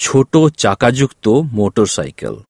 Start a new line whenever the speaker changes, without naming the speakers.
ছোট চাকাযুক্ত মোটরসাইকেল।